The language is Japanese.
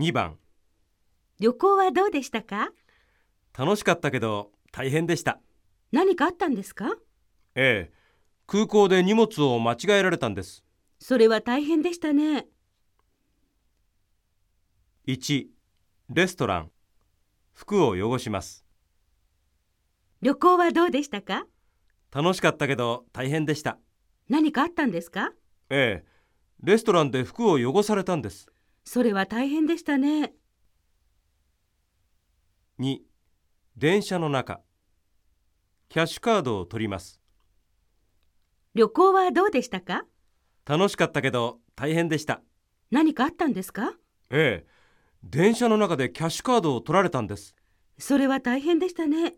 2番。旅行はどうでしたか？楽しかったけど大変でした。何かあったんですか？ええ。空港で荷物を間違えられたんです。それは大変でしたね。1レストラン。服を汚します。旅行はどうでしたか？楽しかったけど大変でした。何かあったんですか？ええ。レストランで服を汚されたんですそれは大変でしたね。2電車の中。キャッシュカードを取ります。旅行はどうでしたか？楽しかったけど大変でした。何かあったんですか？ええ。電車の中でキャッシュカードを取られたんです。それは大変でしたね。